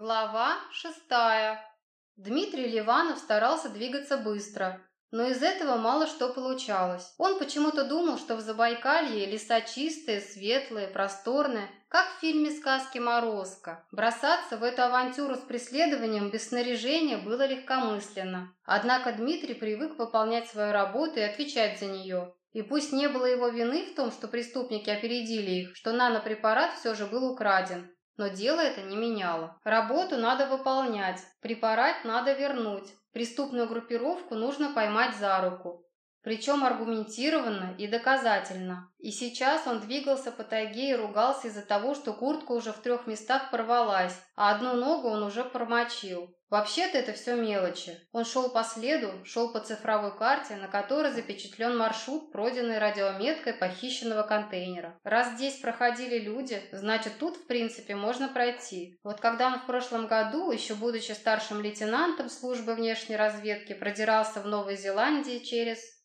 Глава шестая. Дмитрий Ливанов старался двигаться быстро, но из этого мало что получалось. Он почему-то думал, что в Забайкалье леса чистые, светлые, просторные, как в фильме сказки «Морозко». Бросаться в эту авантюру с преследованием без снаряжения было легкомысленно. Однако Дмитрий привык выполнять свою работу и отвечать за нее. И пусть не было его вины в том, что преступники опередили их, что нанопрепарат все же был украден, но дело это не меняло. Работу надо выполнять, препарат надо вернуть, преступную группировку нужно поймать за руку. Причем аргументированно и доказательно. И сейчас он двигался по тайге и ругался из-за того, что куртка уже в трех местах порвалась, а одну ногу он уже промочил. Вообще-то это все мелочи. Он шел по следу, шел по цифровой карте, на которой запечатлен маршрут, пройденный радиометкой похищенного контейнера. Раз здесь проходили люди, значит тут, в принципе, можно пройти. Вот когда он в прошлом году, еще будучи старшим лейтенантом службы внешней разведки, продирался в Новой Зеландии через...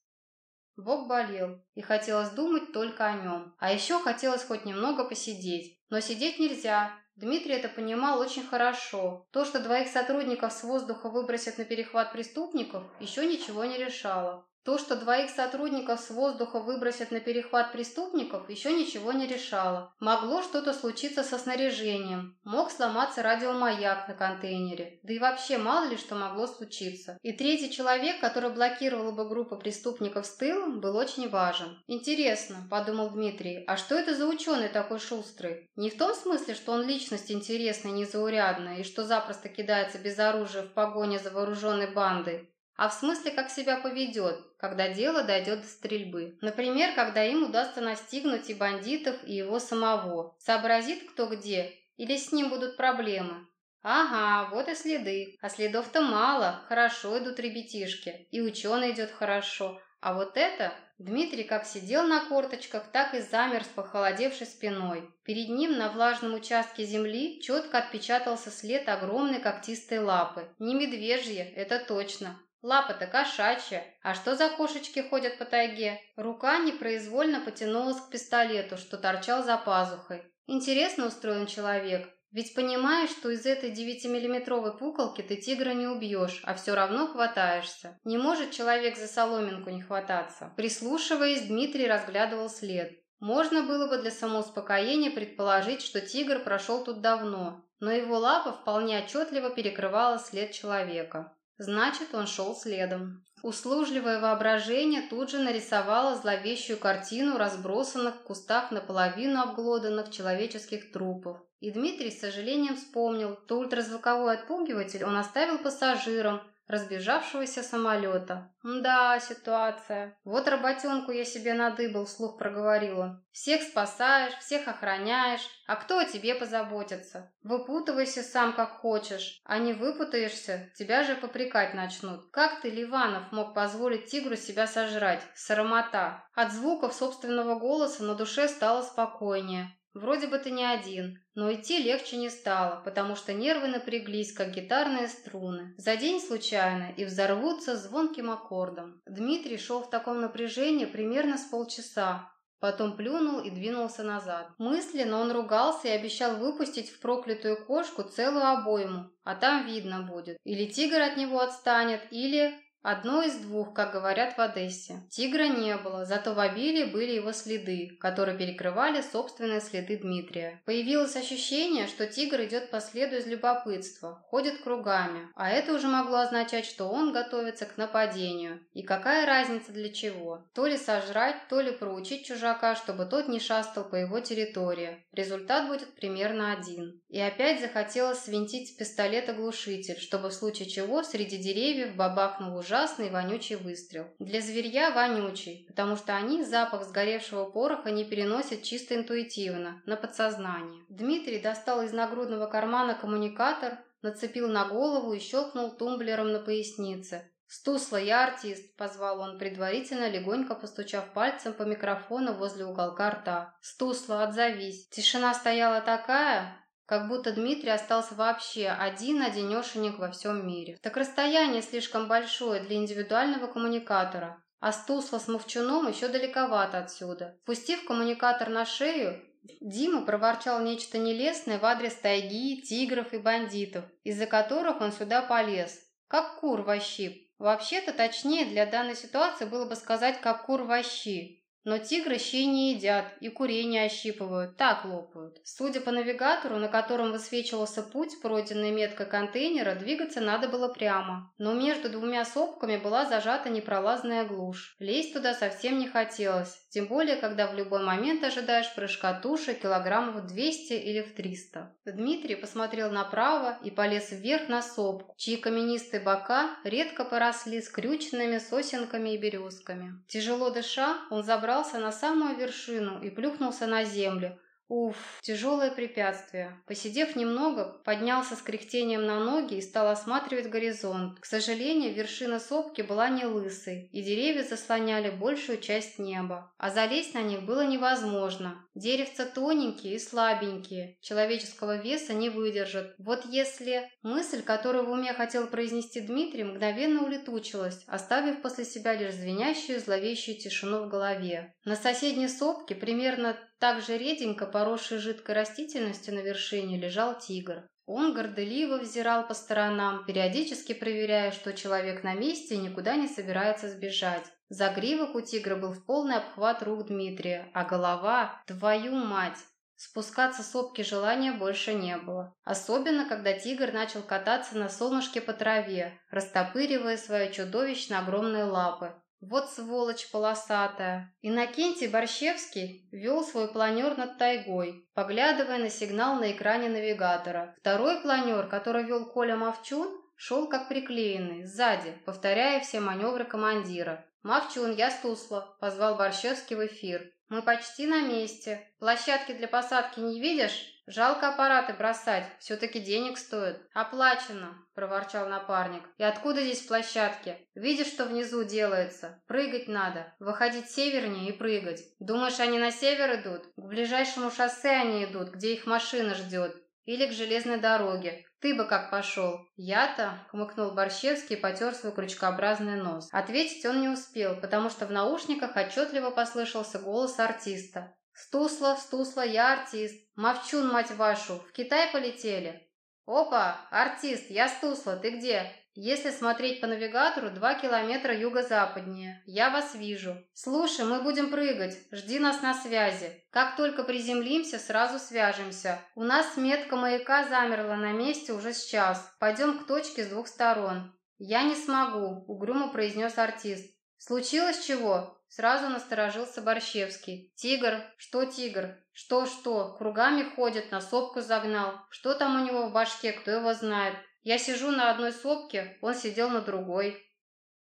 Бог болел, и хотелось думать только о нем. А еще хотелось хоть немного посидеть. Но сидеть нельзя, Дмитрий это понимал очень хорошо. То, что двоих сотрудников с воздуха выбросят на перехват преступников, еще ничего не решало. То, что двоих сотрудников с воздуха выбросят на перехват преступников, еще ничего не решало. Могло что-то случиться со снаряжением, мог сломаться радиомаяк на контейнере, да и вообще мало ли что могло случиться. И третий человек, который блокировал бы группу преступников с тылом, был очень важен. «Интересно», – подумал Дмитрий, – «а что это за ученый такой шустрый? Не в том смысле, что он личность интересная, незаурядная, и что запросто кидается без оружия в погоне за вооруженной бандой, а в смысле, как себя поведет, когда дело дойдет до стрельбы. Например, когда им удастся настигнуть и бандитов, и его самого. Сообразит кто где, или с ним будут проблемы. Ага, вот и следы. А следов-то мало, хорошо идут ребятишки. И ученый идет хорошо. А вот это... Дмитрий как сидел на корточках, так и замер с похолодевшей спиной. Перед ним на влажном участке земли четко отпечатался след огромной когтистой лапы. Не медвежья, это точно. Лапа-то кошачья. А что за кошечки ходят по тайге? Рука непроизвольно потянулась к пистолету, что торчал за пазухой. Интересно устроен человек. Ведь понимаешь, что из этой девятимиллиметровой пуколки ты тигра не убьешь, а все равно хватаешься. Не может человек за соломинку не хвататься. Прислушиваясь, Дмитрий разглядывал след. Можно было бы для самоуспокоения предположить, что тигр прошел тут давно, но его лапа вполне отчетливо перекрывала след человека. Значит, он шел следом. Услужливое воображение тут же нарисовало зловещую картину разбросанных в кустах наполовину обглоданных человеческих трупов. И Дмитрий с сожалением вспомнил, что ультразвуковой отпугиватель он оставил пассажирам, разбежавшегося самолета. «Да, ситуация. Вот работенку я себе надыбал», — вслух проговорил он. «Всех спасаешь, всех охраняешь, а кто о тебе позаботится? Выпутывайся сам как хочешь, а не выпутаешься, тебя же попрекать начнут. Как ты, Ливанов, мог позволить тигру себя сожрать? Срамота!» От звуков собственного голоса на душе стало спокойнее. Вроде бы ты не один, но идти легче не стало, потому что нервы напряглись, как гитарные струны. За день случайно и взорвутся звонким аккордом. Дмитрий шел в таком напряжении примерно с полчаса, Потом плюнул и двинулся назад. Мысленно он ругался и обещал выпустить в проклятую кошку целую обойму, а там видно будет. Или тигр от него отстанет, или... Одно из двух, как говорят в Одессе. Тигра не было, зато в обилии были его следы, которые перекрывали собственные следы Дмитрия. Появилось ощущение, что тигр идет по следу из любопытства, ходит кругами, а это уже могло означать, что он готовится к нападению. И какая разница для чего? То ли сожрать, то ли проучить чужака, чтобы тот не шастал по его территории. Результат будет примерно один. И опять захотелось свинтить с пистолета глушитель, чтобы в случае чего среди деревьев бабахнул уже ужасный вонючий выстрел. Для зверья вонючий, потому что они запах сгоревшего пороха не переносят чисто интуитивно, на подсознание. Дмитрий достал из нагрудного кармана коммуникатор, нацепил на голову и щелкнул тумблером на пояснице. «Стусла, я артист», — позвал он, предварительно легонько постучав пальцем по микрофону возле уголка рта. «Стусла, отзовись». Тишина стояла такая, как будто Дмитрий остался вообще один-одинешенек во всем мире. Так расстояние слишком большое для индивидуального коммуникатора. А Стусла с Мовчуном еще далековато отсюда. Спустив коммуникатор на шею, Дима проворчал нечто нелестное в адрес тайги, тигров и бандитов, из-за которых он сюда полез. Как кур во щип. Вообще-то точнее для данной ситуации было бы сказать как кур во щи. Но тигры щей не едят и курей не ощипывают, так лопают. Судя по навигатору, на котором высвечивался путь, пройденный меткой контейнера, двигаться надо было прямо. Но между двумя сопками была зажата непролазная глушь. Лезть туда совсем не хотелось, тем более, когда в любой момент ожидаешь прыжка туши килограммов 200 или в 300. Дмитрий посмотрел направо и полез вверх на сопку, чьи каменистые бока редко поросли скрюченными сосенками и березками. Тяжело дыша, он забрал забрался на самую вершину и плюхнулся на землю, Уф, тяжелое препятствие. Посидев немного, поднялся с кряхтением на ноги и стал осматривать горизонт. К сожалению, вершина сопки была не лысой, и деревья заслоняли большую часть неба. А залезть на них было невозможно. Деревца тоненькие и слабенькие, человеческого веса не выдержат. Вот если... Мысль, которую в уме хотел произнести Дмитрий, мгновенно улетучилась, оставив после себя лишь звенящую зловещую тишину в голове. На соседней сопке, примерно также реденько, поросший жидкой растительностью на вершине, лежал тигр. Он горделиво взирал по сторонам, периодически проверяя, что человек на месте и никуда не собирается сбежать. Загривок у тигра был в полный обхват рук Дмитрия, а голова – твою мать! Спускаться с сопки желания больше не было. Особенно, когда тигр начал кататься на солнышке по траве, растопыривая свои чудовищно огромные лапы. Вот сволочь полосатая. Иннокентий Борщевский вел свой планер над тайгой, поглядывая на сигнал на экране навигатора. Второй планер, который вел Коля Мовчун, шел как приклеенный, сзади, повторяя все маневры командира. «Мовчун, я стусла», — позвал Борщевский в эфир. «Мы почти на месте. Площадки для посадки не видишь?» Жалко аппараты бросать, все-таки денег стоит. Оплачено, проворчал напарник. И откуда здесь площадки? Видишь, что внизу делается? Прыгать надо. Выходить севернее и прыгать. Думаешь, они на север идут? К ближайшему шоссе они идут, где их машина ждет. Или к железной дороге. Ты бы как пошел? Я-то, хмыкнул Борщевский и потер свой крючкообразный нос. Ответить он не успел, потому что в наушниках отчетливо послышался голос артиста. «Стусла, стусла, я артист. Мовчун, мать вашу, в Китай полетели?» «Опа, артист, я Стусла, ты где?» «Если смотреть по навигатору, два километра юго-западнее. Я вас вижу. Слушай, мы будем прыгать. Жди нас на связи. Как только приземлимся, сразу свяжемся. У нас метка маяка замерла на месте уже сейчас. Пойдем к точке с двух сторон». «Я не смогу», — угрюмо произнес артист. «Случилось чего?» Сразу насторожился Борщевский. «Тигр? Что тигр? Что-что? Кругами ходит, на сопку загнал. Что там у него в башке, кто его знает? Я сижу на одной сопке, он сидел на другой.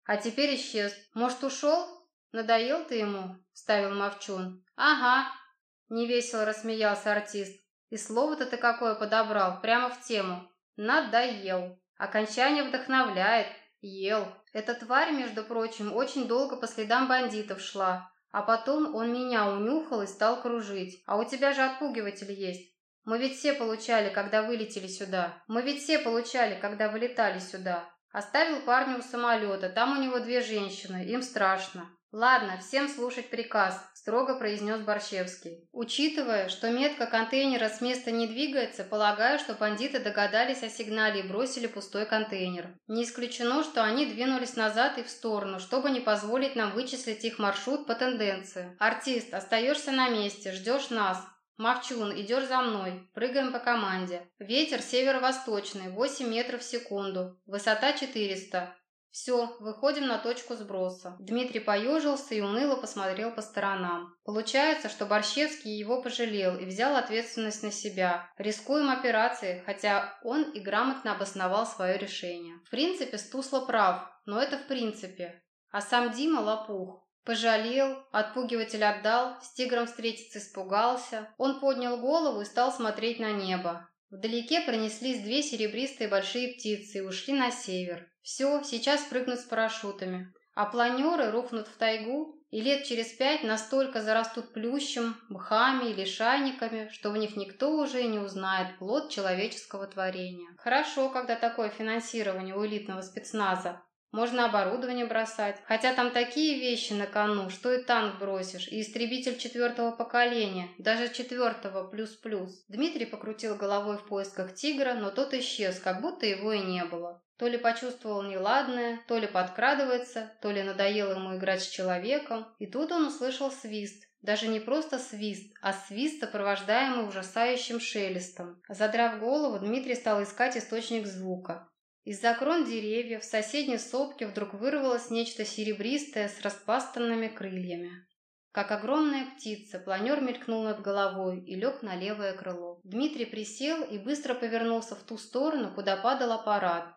А теперь исчез. Может, ушел? Надоел ты ему?» Ставил Мовчун. «Ага», — невесело рассмеялся артист. «И слово-то ты какое подобрал, прямо в тему. Надоел. Окончание вдохновляет. Ел. Эта тварь, между прочим, очень долго по следам бандитов шла, а потом он меня унюхал и стал кружить. А у тебя же отпугиватель есть. Мы ведь все получали, когда вылетели сюда. Мы ведь все получали, когда вылетали сюда. Оставил парня у самолета, там у него две женщины, им страшно. «Ладно, всем слушать приказ», – строго произнес Борщевский. Учитывая, что метка контейнера с места не двигается, полагаю, что бандиты догадались о сигнале и бросили пустой контейнер. Не исключено, что они двинулись назад и в сторону, чтобы не позволить нам вычислить их маршрут по тенденции. «Артист, остаешься на месте, ждешь нас. Мовчун, идешь за мной. Прыгаем по команде. Ветер северо-восточный, 8 метров в секунду. Высота 400. «Все, выходим на точку сброса». Дмитрий поежился и уныло посмотрел по сторонам. Получается, что Борщевский его пожалел и взял ответственность на себя. Рискуем операцией, хотя он и грамотно обосновал свое решение. В принципе, Стусло прав, но это в принципе. А сам Дима лопух. Пожалел, отпугиватель отдал, с тигром встретиться испугался. Он поднял голову и стал смотреть на небо. Вдалеке пронеслись две серебристые большие птицы и ушли на север. Все, сейчас прыгнут с парашютами. А планеры рухнут в тайгу и лет через пять настолько зарастут плющем, мхами или шайниками, что в них никто уже и не узнает плод человеческого творения. Хорошо, когда такое финансирование у элитного спецназа. Можно оборудование бросать. Хотя там такие вещи на кону, что и танк бросишь, и истребитель четвертого поколения, даже четвертого плюс-плюс. Дмитрий покрутил головой в поисках тигра, но тот исчез, как будто его и не было. То ли почувствовал неладное, то ли подкрадывается, то ли надоело ему играть с человеком. И тут он услышал свист. Даже не просто свист, а свист, сопровождаемый ужасающим шелестом. Задрав голову, Дмитрий стал искать источник звука. Из-за крон деревьев в соседней сопке вдруг вырвалось нечто серебристое с распастанными крыльями. Как огромная птица, планер мелькнул над головой и лег на левое крыло. Дмитрий присел и быстро повернулся в ту сторону, куда падал аппарат.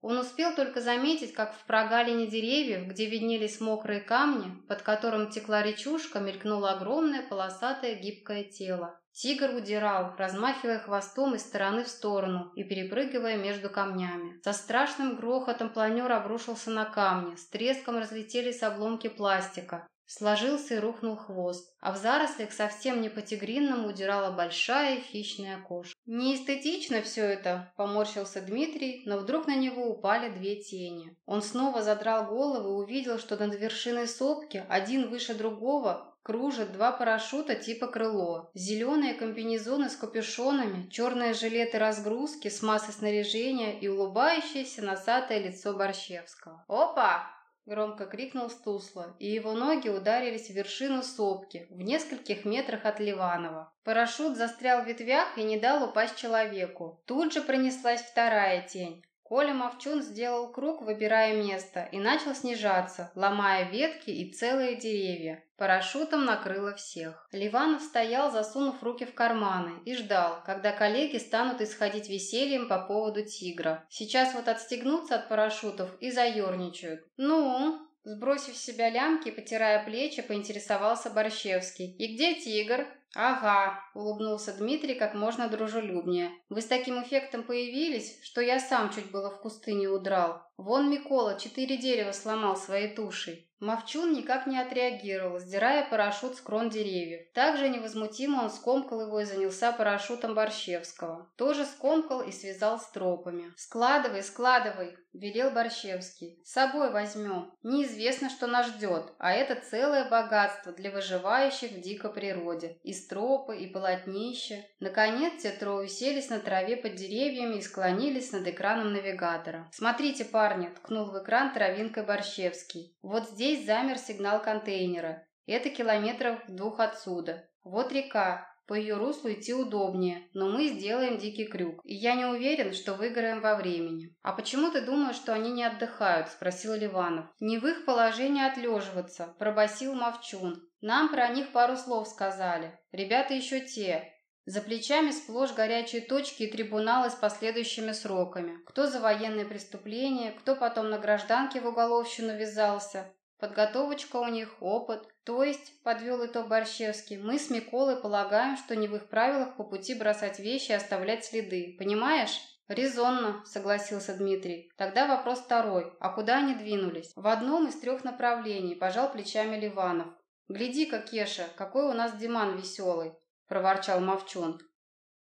Он успел только заметить, как в прогалине деревьев, где виднелись мокрые камни, под которым текла речушка, мелькнуло огромное полосатое гибкое тело. Тигр удирал, размахивая хвостом из стороны в сторону и перепрыгивая между камнями. Со страшным грохотом планер обрушился на камни, с треском разлетелись обломки пластика. Сложился и рухнул хвост, а в зарослях совсем не по-тигринному удирала большая хищная кошка. «Неэстетично все это», – поморщился Дмитрий, но вдруг на него упали две тени. Он снова задрал голову и увидел, что над вершиной сопки, один выше другого, кружат два парашюта типа крыло, зеленые комбинезоны с капюшонами, черные жилеты разгрузки с массой снаряжения и улыбающееся носатое лицо Борщевского. «Опа!» – громко крикнул Стусла, и его ноги ударились в вершину сопки в нескольких метрах от Ливанова. Парашют застрял в ветвях и не дал упасть человеку. Тут же пронеслась вторая тень. Коля Мовчун сделал круг, выбирая место, и начал снижаться, ломая ветки и целые деревья. Парашютом накрыло всех. Ливанов стоял, засунув руки в карманы, и ждал, когда коллеги станут исходить весельем по поводу тигра. Сейчас вот отстегнутся от парашютов и заерничают. «Ну?» Сбросив с себя лямки потирая плечи, поинтересовался Борщевский. «И где тигр?» «Ага», — улыбнулся Дмитрий как можно дружелюбнее. «Вы с таким эффектом появились, что я сам чуть было в кусты не удрал. Вон Микола четыре дерева сломал своей тушей. Мовчун никак не отреагировал, сдирая парашют с крон деревьев. Также невозмутимо он скомкал его и занялся парашютом Борщевского. Тоже скомкал и связал стропами. «Складывай, складывай!» – велел Борщевский. «С собой возьмем. Неизвестно, что нас ждет, а это целое богатство для выживающих в дикой природе. И стропы, и полотнища». Наконец те трое уселись на траве под деревьями и склонились над экраном навигатора. «Смотрите, парни!» – ткнул в экран травинкой Борщевский. «Вот здесь Здесь замер сигнал контейнера. Это километров двух отсюда. Вот река. По ее руслу идти удобнее, но мы сделаем дикий крюк. И я не уверен, что выиграем во времени. А почему ты думаешь, что они не отдыхают? Спросил Ливанов. Не в их положении отлеживаться, пробасил Мовчун. Нам про них пару слов сказали. Ребята еще те. За плечами сплошь горячие точки и трибуналы с последующими сроками. Кто за военные преступления, кто потом на гражданке в уголовщину ввязался. Подготовочка у них, опыт. То есть, подвел итог Борщевский, мы с Миколой полагаем, что не в их правилах по пути бросать вещи и оставлять следы. Понимаешь? «Резонно», — согласился Дмитрий. «Тогда вопрос второй. А куда они двинулись?» «В одном из трех направлений», — пожал плечами Ливанов. «Гляди-ка, Кеша, какой у нас Диман веселый», — проворчал Мовчун.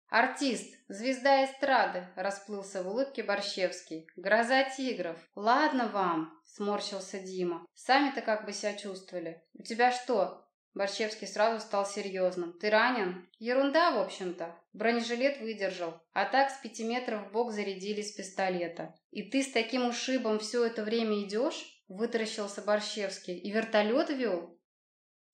«Артист, звезда эстрады», — расплылся в улыбке Борщевский. «Гроза тигров». «Ладно вам», — сморщился Дима. «Сами-то как бы себя чувствовали? У тебя что?» Борщевский сразу стал серьезным. «Ты ранен?» «Ерунда, в общем-то. Бронежилет выдержал. А так с пяти метров в бок зарядили с пистолета. И ты с таким ушибом все это время идешь?» Вытаращился Борщевский. «И вертолет вел?»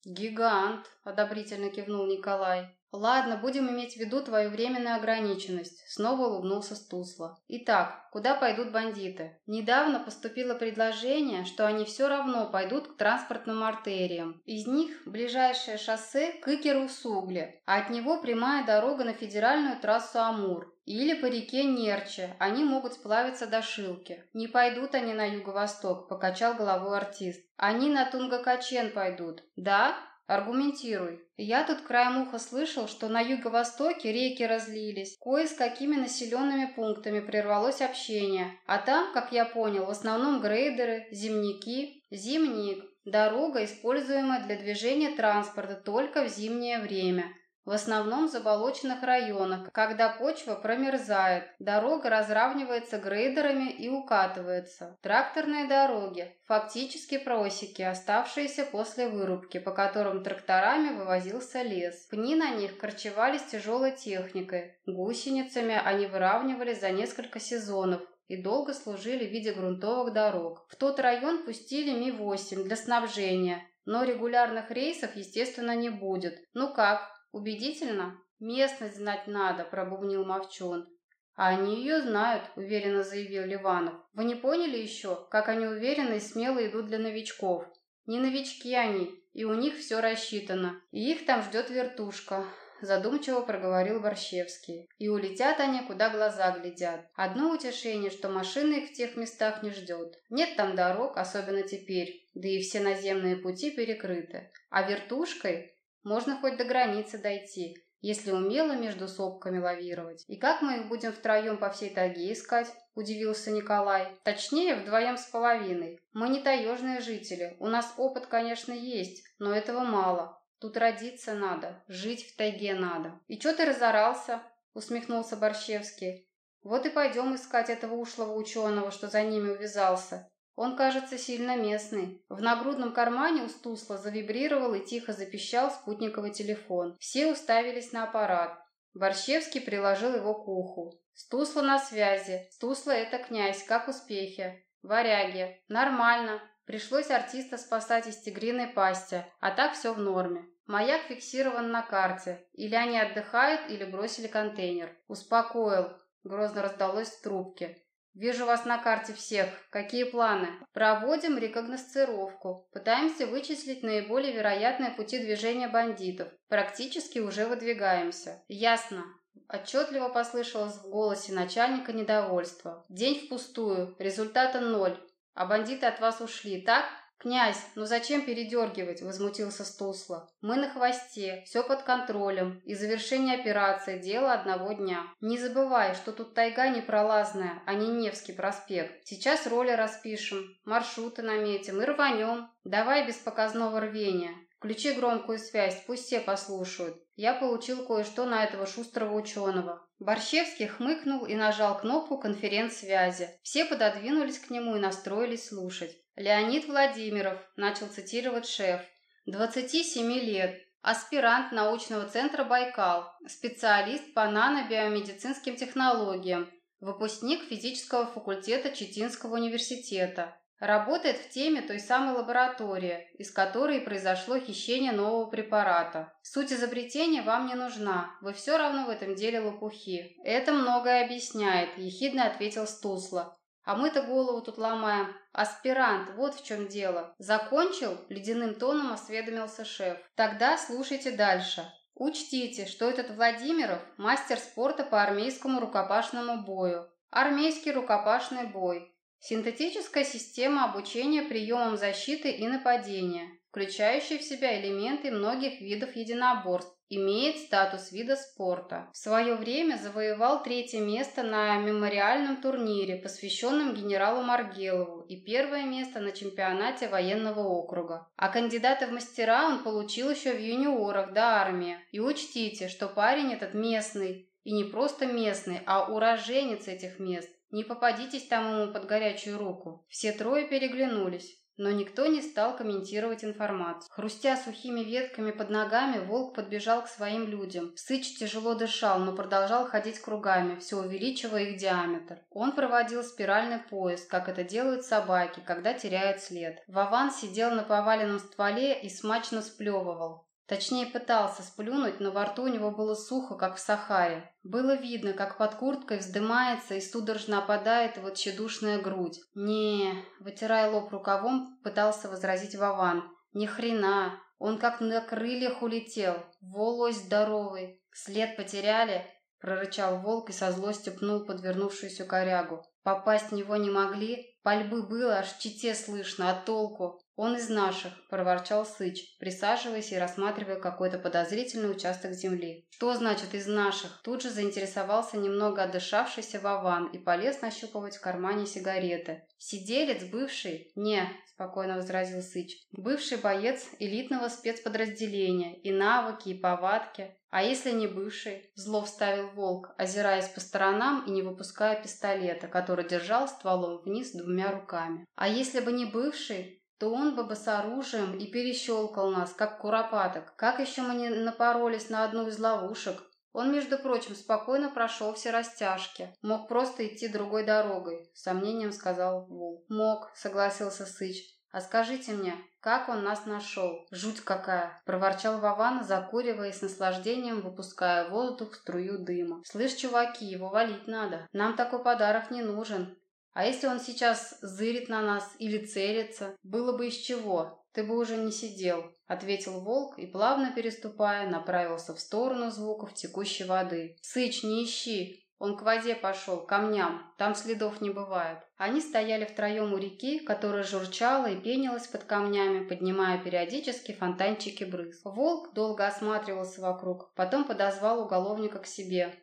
«Гигант», — одобрительно кивнул Николай. «Ладно, будем иметь в виду твою временную ограниченность», — снова улыбнулся Стусла. «Итак, куда пойдут бандиты? Недавно поступило предложение, что они все равно пойдут к транспортным артериям. Из них ближайшее шоссе к Икеру-Сугле, а от него прямая дорога на федеральную трассу Амур. Или по реке Нерче, они могут сплавиться до Шилки. Не пойдут они на юго-восток, покачал головой артист. Они на Тунгакачен пойдут. Да? Аргументируй. Я тут краем уха слышал, что на юго-востоке реки разлились, кое с какими населенными пунктами прервалось общение, а там, как я понял, в основном грейдеры, зимники, зимник, дорога, используемая для движения транспорта только в зимнее время. В основном в заболоченных районах, когда почва промерзает, дорога разравнивается грейдерами и укатывается. Тракторные дороги, фактически просеки, оставшиеся после вырубки, по которым тракторами вывозился лес. Пни на них корчевались тяжелой техникой. Гусеницами они выравнивали за несколько сезонов, и долго служили в виде грунтовых дорог. В тот район пустили Ми-8 для снабжения, но регулярных рейсов, естественно, не будет. Ну как, убедительно? Местность знать надо, пробубнил Мовчун. А они ее знают, уверенно заявил Ливанов. Вы не поняли еще, как они уверенно и смело идут для новичков? Не новички они, и у них все рассчитано. И их там ждет вертушка задумчиво проговорил Борщевский. И улетят они, куда глаза глядят. Одно утешение, что машины их в тех местах не ждет. Нет там дорог, особенно теперь, да и все наземные пути перекрыты. А вертушкой можно хоть до границы дойти, если умело между сопками лавировать. И как мы их будем втроем по всей тайге искать? Удивился Николай. Точнее, вдвоем с половиной. Мы не таежные жители. У нас опыт, конечно, есть, но этого мало. Тут родиться надо, жить в тайге надо. И чё ты разорался? Усмехнулся Борщевский. Вот и пойдем искать этого ушлого ученого, что за ними увязался. Он, кажется, сильно местный. В нагрудном кармане у Стусла завибрировал и тихо запищал спутниковый телефон. Все уставились на аппарат. Борщевский приложил его к уху. «Стусла на связи. Стусла — это князь. Как успехи?» «Варяги. Нормально. Пришлось артиста спасать из тигриной пасти, а так все в норме. Маяк фиксирован на карте. Или они отдыхают, или бросили контейнер. Успокоил. Грозно раздалось в трубке. Вижу вас на карте всех. Какие планы? Проводим рекогносцировку. Пытаемся вычислить наиболее вероятные пути движения бандитов. Практически уже выдвигаемся. Ясно. Отчетливо послышалось в голосе начальника недовольства. День впустую. Результата ноль. А бандиты от вас ушли, так? «Князь, ну зачем передергивать?» – возмутился Стусла. «Мы на хвосте, все под контролем, и завершение операции – дело одного дня. Не забывай, что тут тайга непролазная, а не Невский проспект. Сейчас роли распишем, маршруты наметим и рванем. Давай без показного рвения. Включи громкую связь, пусть все послушают. Я получил кое-что на этого шустрого ученого». Борщевский хмыкнул и нажал кнопку конференц-связи. Все пододвинулись к нему и настроились слушать. Леонид Владимиров, начал цитировать шеф, 27 лет, аспирант научного центра «Байкал», специалист по нанобиомедицинским технологиям, выпускник физического факультета Читинского университета. Работает в теме той самой лаборатории, из которой произошло хищение нового препарата. Суть изобретения вам не нужна, вы все равно в этом деле лопухи. Это многое объясняет, ехидно ответил Стусла. А мы-то голову тут ломаем. Аспирант, вот в чем дело. Закончил? Ледяным тоном осведомился шеф. Тогда слушайте дальше. Учтите, что этот Владимиров – мастер спорта по армейскому рукопашному бою. Армейский рукопашный бой. Синтетическая система обучения приемам защиты и нападения, включающая в себя элементы многих видов единоборств, имеет статус вида спорта. В свое время завоевал третье место на мемориальном турнире, посвященном генералу Маргелову, и первое место на чемпионате военного округа. А кандидата в мастера он получил еще в юниорах до армии. И учтите, что парень этот местный, и не просто местный, а уроженец этих мест. Не попадитесь там ему под горячую руку. Все трое переглянулись. Но никто не стал комментировать информацию. Хрустя сухими ветками под ногами, волк подбежал к своим людям. Сыч тяжело дышал, но продолжал ходить кругами, все увеличивая их диаметр. Он проводил спиральный поиск, как это делают собаки, когда теряют след. Вован сидел на поваленном стволе и смачно сплевывал. Точнее, пытался сплюнуть, но во рту у него было сухо, как в Сахаре. Было видно, как под курткой вздымается и судорожно опадает его тщедушная грудь. не вытирая лоб рукавом, пытался возразить Вован. «Ни хрена! Он как на крыльях улетел! Волось здоровый! След потеряли?» прорычал волк и со злостью пнул подвернувшуюся корягу. Попасть в него не могли, пальбы было, аж чите слышно, а толку? Он из наших, проворчал Сыч, присаживаясь и рассматривая какой-то подозрительный участок земли. Что значит из наших? Тут же заинтересовался немного отдышавшийся Вован и полез нащупывать в кармане сигареты. Сиделец бывший? Не, спокойно возразил Сыч. Бывший боец элитного спецподразделения, и навыки, и повадки. «А если не бывший?» – зло вставил волк, озираясь по сторонам и не выпуская пистолета, который держал стволом вниз двумя руками. «А если бы не бывший, то он бы с оружием и перещелкал нас, как куропаток. Как еще мы не напоролись на одну из ловушек? Он, между прочим, спокойно прошел все растяжки. Мог просто идти другой дорогой, сомнением сказал Волк. Мог, согласился Сыч. «А скажите мне, как он нас нашел? Жуть какая!» – проворчал Вован, закуривая с наслаждением, выпуская в воздух струю дыма. «Слышь, чуваки, его валить надо. Нам такой подарок не нужен. А если он сейчас зырит на нас или целится? Было бы из чего. Ты бы уже не сидел», – ответил волк и, плавно переступая, направился в сторону звуков текущей воды. «Сыч, не ищи! Он к воде пошел, к камням, там следов не бывает. Они стояли втроем у реки, которая журчала и пенилась под камнями, поднимая периодически фонтанчики брызг. Волк долго осматривался вокруг, потом подозвал уголовника к себе.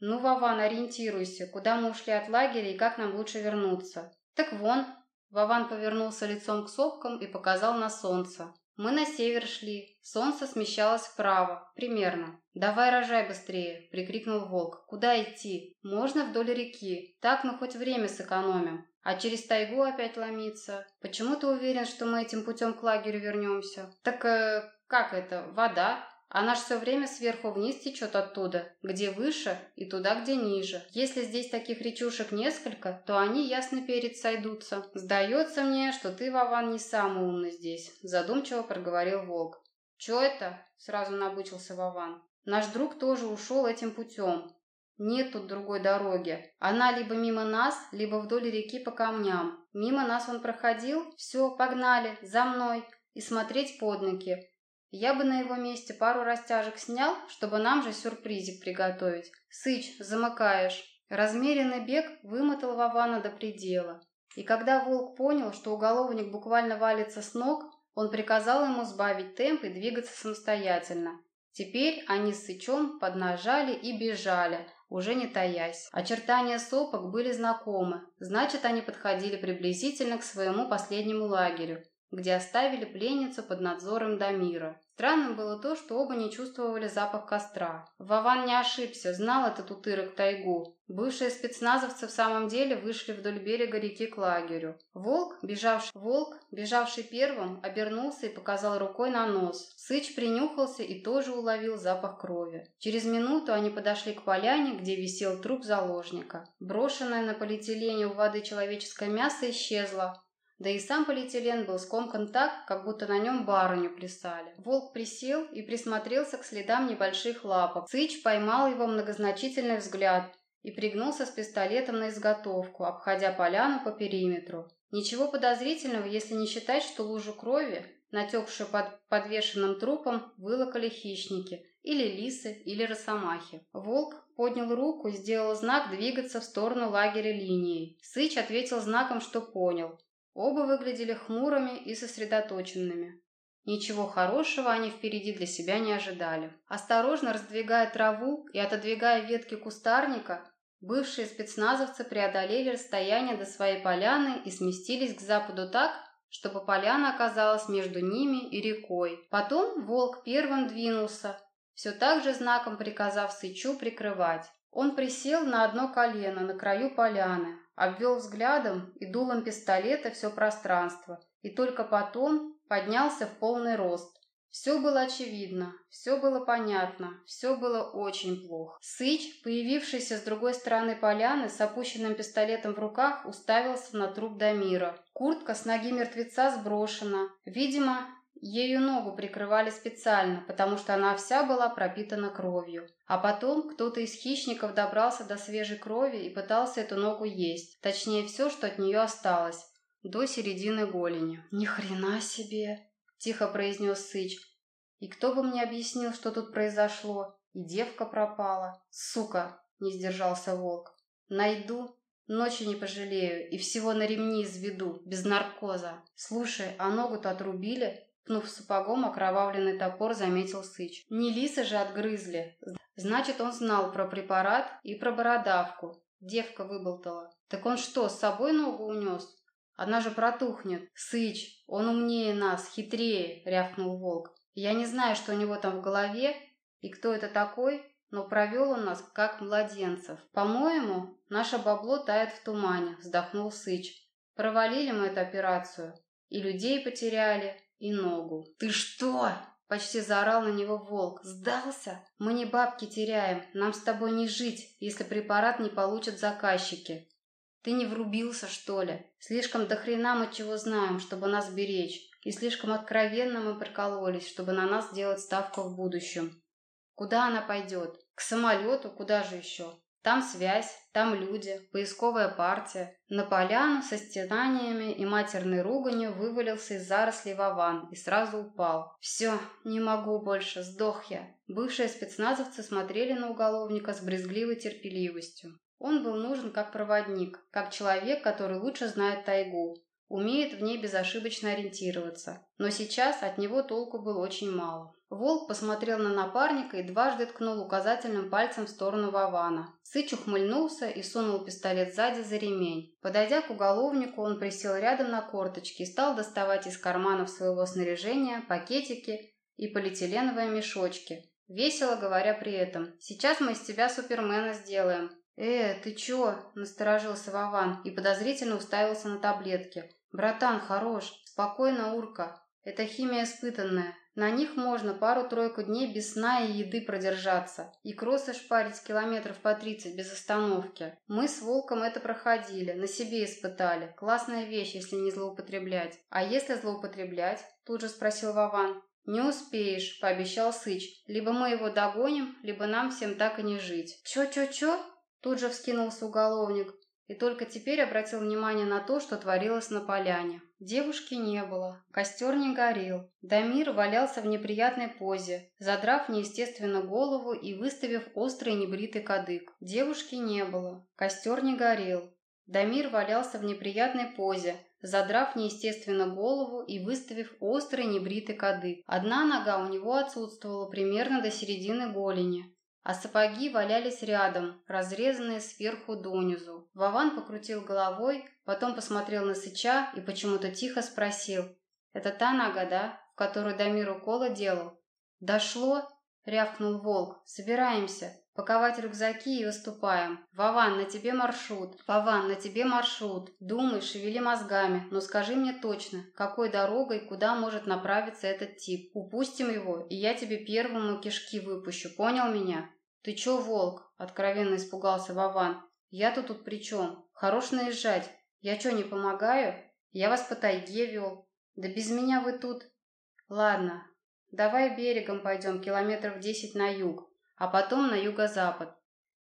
«Ну, Вован, ориентируйся, куда мы ушли от лагеря и как нам лучше вернуться?» «Так вон». Вован повернулся лицом к сопкам и показал на солнце. Мы на север шли. Солнце смещалось вправо, примерно. «Давай рожай быстрее!» – прикрикнул волк. «Куда идти? Можно вдоль реки. Так мы хоть время сэкономим. А через тайгу опять ломиться. Почему ты уверен, что мы этим путем к лагерю вернемся?» «Так э, как это? Вода?» Она ж все время сверху вниз течет оттуда, где выше, и туда, где ниже. Если здесь таких речушек несколько, то они ясно перед сойдутся. Сдается мне, что ты, Вован, не самый умный здесь, задумчиво проговорил волк. Че это? Сразу набычился Вован. Наш друг тоже ушел этим путем. Нет тут другой дороги. Она либо мимо нас, либо вдоль реки по камням. Мимо нас он проходил. Все, погнали, за мной. И смотреть под ноги. Я бы на его месте пару растяжек снял, чтобы нам же сюрпризик приготовить. Сыч, замыкаешь. Размеренный бег вымотал Вована до предела. И когда волк понял, что уголовник буквально валится с ног, он приказал ему сбавить темп и двигаться самостоятельно. Теперь они с Сычом поднажали и бежали, уже не таясь. Очертания сопок были знакомы, значит, они подходили приблизительно к своему последнему лагерю где оставили пленницу под надзором Дамира. Странным было то, что оба не чувствовали запах костра. Вован не ошибся, знал этот утырок тайгу. Бывшие спецназовцы в самом деле вышли вдоль берега реки к лагерю. Волк, бежавший, волк, бежавший первым, обернулся и показал рукой на нос. Сыч принюхался и тоже уловил запах крови. Через минуту они подошли к поляне, где висел труп заложника. Брошенное на полиэтилене у воды человеческое мясо исчезло, да и сам полиэтилен был скомкан так, как будто на нем барыню плясали. Волк присел и присмотрелся к следам небольших лапок. Сыч поймал его многозначительный взгляд и пригнулся с пистолетом на изготовку, обходя поляну по периметру. Ничего подозрительного, если не считать, что лужу крови, натекшую под подвешенным трупом, вылокали хищники, или лисы, или росомахи. Волк поднял руку и сделал знак двигаться в сторону лагеря линией. Сыч ответил знаком, что понял. Оба выглядели хмурыми и сосредоточенными. Ничего хорошего они впереди для себя не ожидали. Осторожно раздвигая траву и отодвигая ветки кустарника, бывшие спецназовцы преодолели расстояние до своей поляны и сместились к западу так, чтобы поляна оказалась между ними и рекой. Потом волк первым двинулся, все так же знаком приказав Сычу прикрывать. Он присел на одно колено на краю поляны, обвел взглядом и дулом пистолета все пространство, и только потом поднялся в полный рост. Все было очевидно, все было понятно, все было очень плохо. Сыч, появившийся с другой стороны поляны с опущенным пистолетом в руках, уставился на труп Дамира. Куртка с ноги мертвеца сброшена. Видимо, Ею ногу прикрывали специально, потому что она вся была пропитана кровью. А потом кто-то из хищников добрался до свежей крови и пытался эту ногу есть. Точнее, все, что от нее осталось. До середины голени. «Ни хрена себе!» – тихо произнес Сыч. «И кто бы мне объяснил, что тут произошло? И девка пропала. Сука!» – не сдержался волк. «Найду, Ночи не пожалею и всего на ремни изведу, без наркоза. Слушай, а ногу-то отрубили? Пнув сапогом окровавленный топор, заметил Сыч. Не лисы же отгрызли. Значит, он знал про препарат и про бородавку. Девка выболтала. Так он что, с собой ногу унес? Она же протухнет. Сыч, он умнее нас, хитрее, рявкнул волк. Я не знаю, что у него там в голове, И кто это такой? Но провел он нас, как младенцев. По-моему, наше бабло тает в тумане, вздохнул Сыч. Провалили мы эту операцию. И людей потеряли, и ногу. Ты что? Почти заорал на него волк. «Сдался? Мы не бабки теряем. Нам с тобой не жить, если препарат не получат заказчики. Ты не врубился, что ли? Слишком до хрена мы чего знаем, чтобы нас беречь. И слишком откровенно мы прикололись, чтобы на нас сделать ставку в будущем. Куда она пойдет? К самолету? Куда же еще? Там связь, там люди, поисковая партия. На поляну со стенаниями и матерной руганью вывалился из зарослей Вован и сразу упал. «Все, не могу больше, сдох я». Бывшие спецназовцы смотрели на уголовника с брезгливой терпеливостью. Он был нужен как проводник, как человек, который лучше знает тайгу, умеет в ней безошибочно ориентироваться. Но сейчас от него толку было очень мало. Волк посмотрел на напарника и дважды ткнул указательным пальцем в сторону Вована. Сыч ухмыльнулся и сунул пистолет сзади за ремень. Подойдя к уголовнику, он присел рядом на корточки и стал доставать из карманов своего снаряжения пакетики и полиэтиленовые мешочки, весело говоря при этом «Сейчас мы из тебя супермена сделаем». «Э, ты чё?» – насторожился Вован и подозрительно уставился на таблетки. «Братан, хорош, спокойно, урка. Это химия испытанная. На них можно пару-тройку дней без сна и еды продержаться. И кроссы шпарить километров по тридцать без остановки. Мы с Волком это проходили, на себе испытали. Классная вещь, если не злоупотреблять. А если злоупотреблять? Тут же спросил Вован. «Не успеешь», – пообещал Сыч. «Либо мы его догоним, либо нам всем так и не жить». «Чё-чё-чё?» – тут же вскинулся уголовник и только теперь обратил внимание на то, что творилось на поляне. Девушки не было, костер не горел. Дамир валялся в неприятной позе, задрав неестественно голову и выставив острый небритый кадык. Девушки не было, костер не горел. Дамир валялся в неприятной позе, задрав неестественно голову и выставив острый небритый кадык. Одна нога у него отсутствовала примерно до середины голени а сапоги валялись рядом, разрезанные сверху донизу. Вован покрутил головой, потом посмотрел на Сыча и почему-то тихо спросил. «Это та нога, да, в которую Дамир уколы делал?» «Дошло?» — рявкнул волк. «Собираемся. Паковать рюкзаки и выступаем. Вован, на тебе маршрут. Вован, на тебе маршрут. Думай, шевели мозгами, но скажи мне точно, какой дорогой, куда может направиться этот тип. Упустим его, и я тебе первому кишки выпущу. Понял меня? Ты чё, волк? Откровенно испугался Вован. Я-то тут при чем? Хорош наезжать. Я чё, не помогаю? Я вас по тайге вел. Да без меня вы тут... Ладно, давай берегом пойдем километров десять на юг а потом на юго-запад.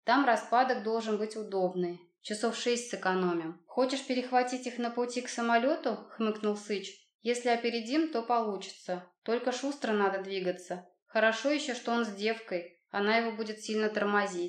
Там распадок должен быть удобный. Часов шесть сэкономим. Хочешь перехватить их на пути к самолету? хмыкнул Сыч. Если опередим, то получится. Только шустро надо двигаться. Хорошо еще, что он с девкой. Она его будет сильно тормозить.